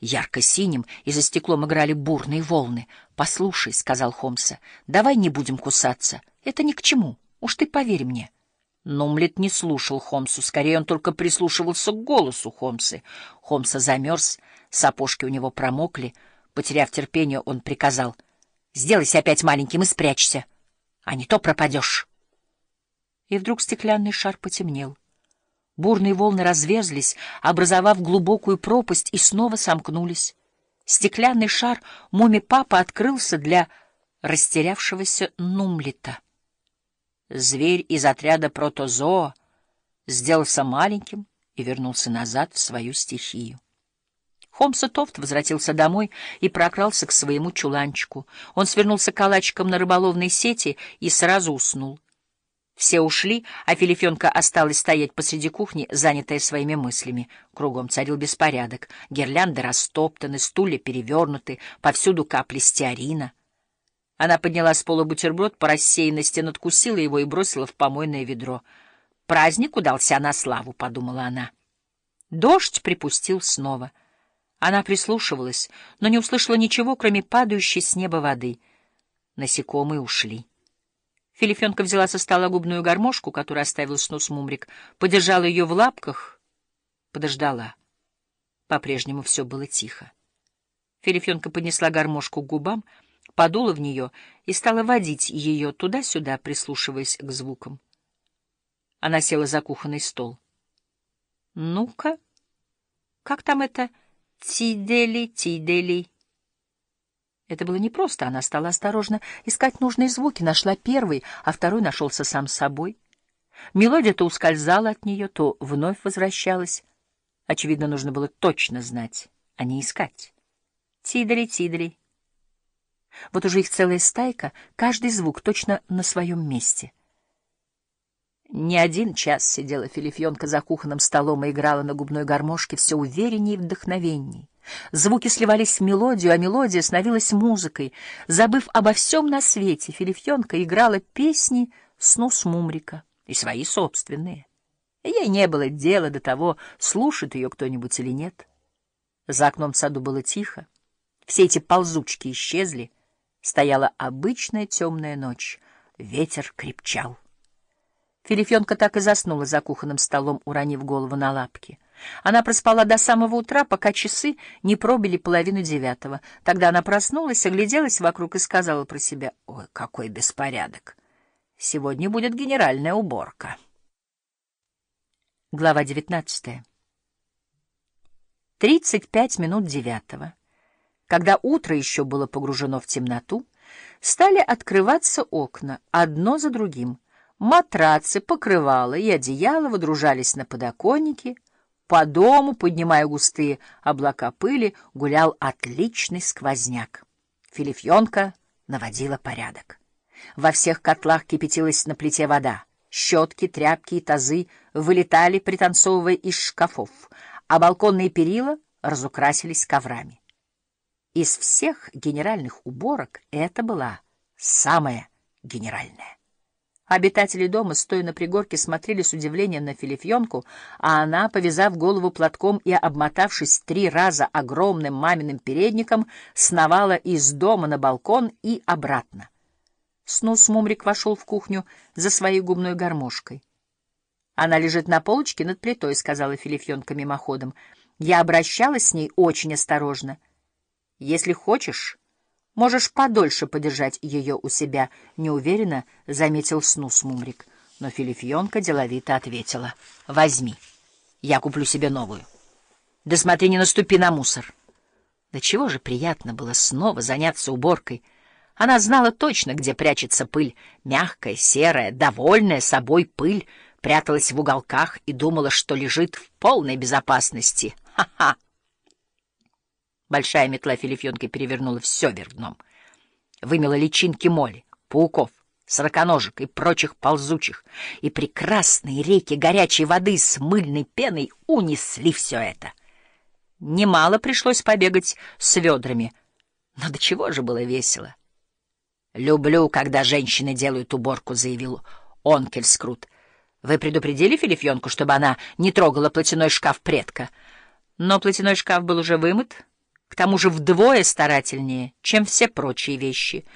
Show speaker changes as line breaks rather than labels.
ярко-синим, и за стеклом играли бурные волны. «Послушай», — сказал Холмса, — «давай не будем кусаться. Это ни к чему. Уж ты поверь мне». Нумлет не слушал Холмсу, скорее он только прислушивался к голосу Холмса. Холмса замерз, сапожки у него промокли. Потеряв терпение, он приказал, «Сделайся опять маленьким и спрячься, а не то пропадешь». И вдруг стеклянный шар потемнел. Бурные волны разверзлись, образовав глубокую пропасть, и снова сомкнулись. Стеклянный шар муми-папа открылся для растерявшегося Нумлета. Зверь из отряда протозоа сделался маленьким и вернулся назад в свою стихию. Холмс Тофт возвратился домой и прокрался к своему чуланчику. Он свернулся калачиком на рыболовной сети и сразу уснул. Все ушли, а Филифенка осталась стоять посреди кухни, занятая своими мыслями. Кругом царил беспорядок. Гирлянды растоптаны, стулья перевернуты, повсюду капли стеарина. Она подняла с пола бутерброд, по рассеянности надкусила его и бросила в помойное ведро. «Праздник удался на славу», — подумала она. Дождь припустил снова. Она прислушивалась, но не услышала ничего, кроме падающей с неба воды. Насекомые ушли. Филифенка взяла со стола губную гармошку, которую оставил снус Мумрик, подержала ее в лапках, подождала. По-прежнему все было тихо. Филифенка поднесла гармошку к губам, подула в нее и стала водить ее туда-сюда, прислушиваясь к звукам. Она села за кухонный стол. — Ну-ка, как там это «Тидели-тидели»? Это было непросто. Она стала осторожно искать нужные звуки, нашла первый, а второй нашелся сам собой. Мелодия то ускользала от нее, то вновь возвращалась. Очевидно, нужно было точно знать, а не искать. Тидри-тидри. Вот уже их целая стайка, каждый звук точно на своем месте. Не один час сидела Филифьонка за кухонным столом и играла на губной гармошке все увереннее и вдохновенней. Звуки сливались в мелодию, а мелодия становилась музыкой. Забыв обо всем на свете, Филифьонка играла песни снус Мумрика и свои собственные. Ей не было дела до того, слушает ее кто-нибудь или нет. За окном в саду было тихо. Все эти ползучки исчезли. Стояла обычная темная ночь. Ветер крепчал. Филифьонка так и заснула за кухонным столом, уронив голову на лапки. Она проспала до самого утра, пока часы не пробили половину девятого. Тогда она проснулась, огляделась вокруг и сказала про себя, «Ой, какой беспорядок! Сегодня будет генеральная уборка». Глава девятнадцатая. Тридцать пять минут девятого, когда утро еще было погружено в темноту, стали открываться окна, одно за другим. Матрацы, покрывала и одеяло водружались на подоконнике, по дому, поднимая густые облака пыли, гулял отличный сквозняк. Филифьонка наводила порядок. Во всех котлах кипятилась на плите вода. Щетки, тряпки и тазы вылетали, пританцовывая из шкафов, а балконные перила разукрасились коврами. Из всех генеральных уборок это была самая генеральная. Обитатели дома, стоя на пригорке, смотрели с удивлением на Филифьонку, а она, повязав голову платком и обмотавшись три раза огромным маминым передником, сновала из дома на балкон и обратно. Снус Мумрик вошел в кухню за своей губной гармошкой. «Она лежит на полочке над плитой», — сказала Филифьонка мимоходом. «Я обращалась с ней очень осторожно. Если хочешь...» Можешь подольше подержать ее у себя, — неуверенно заметил Снус Мумрик. Но Филифьонка деловито ответила. — Возьми, я куплю себе новую. Да смотри, не наступи на мусор. Да чего же приятно было снова заняться уборкой. Она знала точно, где прячется пыль. Мягкая, серая, довольная собой пыль пряталась в уголках и думала, что лежит в полной безопасности. Ха-ха! Большая метла Филифьонкой перевернула все вверх дном. Вымела личинки моли, пауков, сороконожек и прочих ползучих, и прекрасные реки горячей воды с мыльной пеной унесли все это. Немало пришлось побегать с ведрами, но до чего же было весело. «Люблю, когда женщины делают уборку», — заявил Онкельскрут. «Вы предупредили Филифьонку, чтобы она не трогала платяной шкаф предка?» Но платяной шкаф был уже вымыт, к тому же вдвое старательнее, чем все прочие вещи.